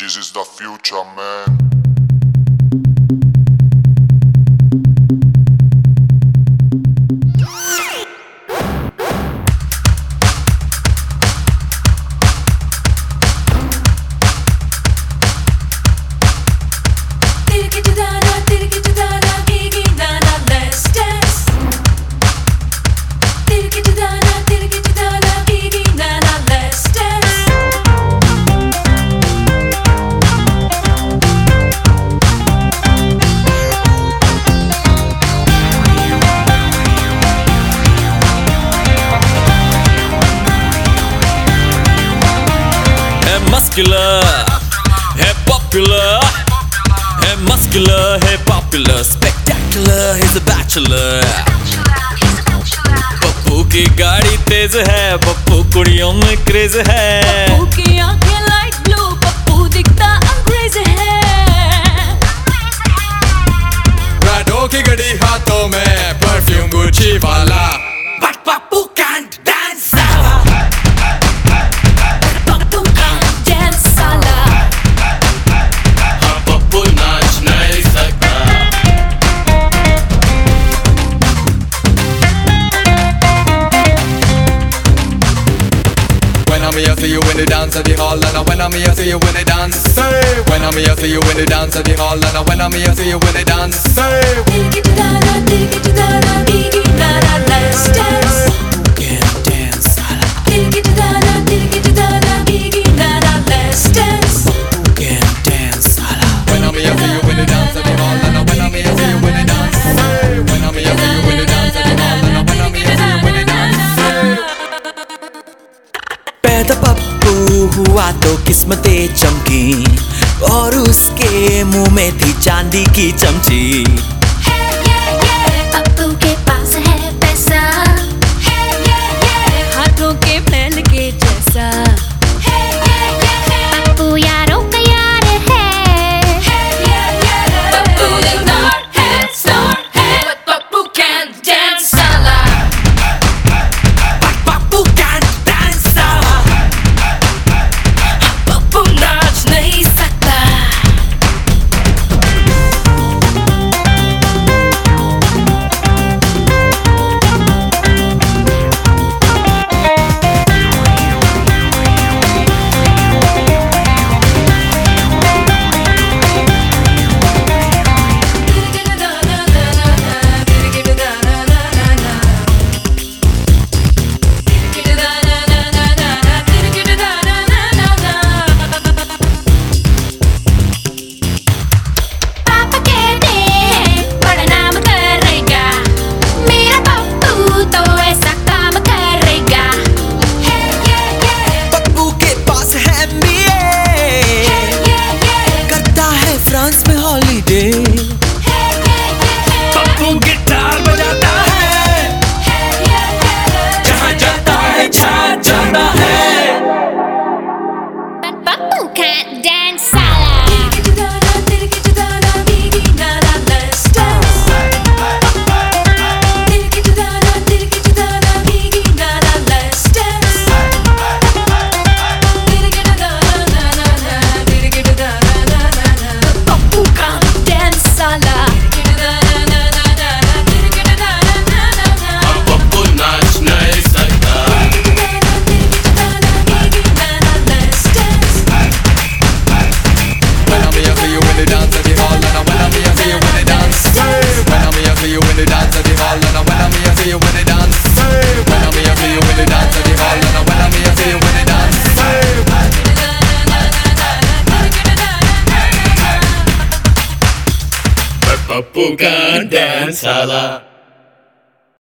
This is the future, man. Muscular, hey popular, hey muscular, hey popular, spectacular, he's a bachelor. Pappu की गाड़ी तेज है पप्पू कुड़ियों में craze है I'm here, see you when they dance at the hall, and when I'm here, see you when they dance. Say, when I'm here, see you when they dance at the hall, and when I'm here, see you when they dance. Say, digi da da, digi da da, digi da da, let's dance. हुआ तो किस्मतें चमकी और उसके मुँह में थी चांदी की चमची। see when they dance. When I'm here, see when they dance. When I'm here, see when they dance. Papuga dance, Allah.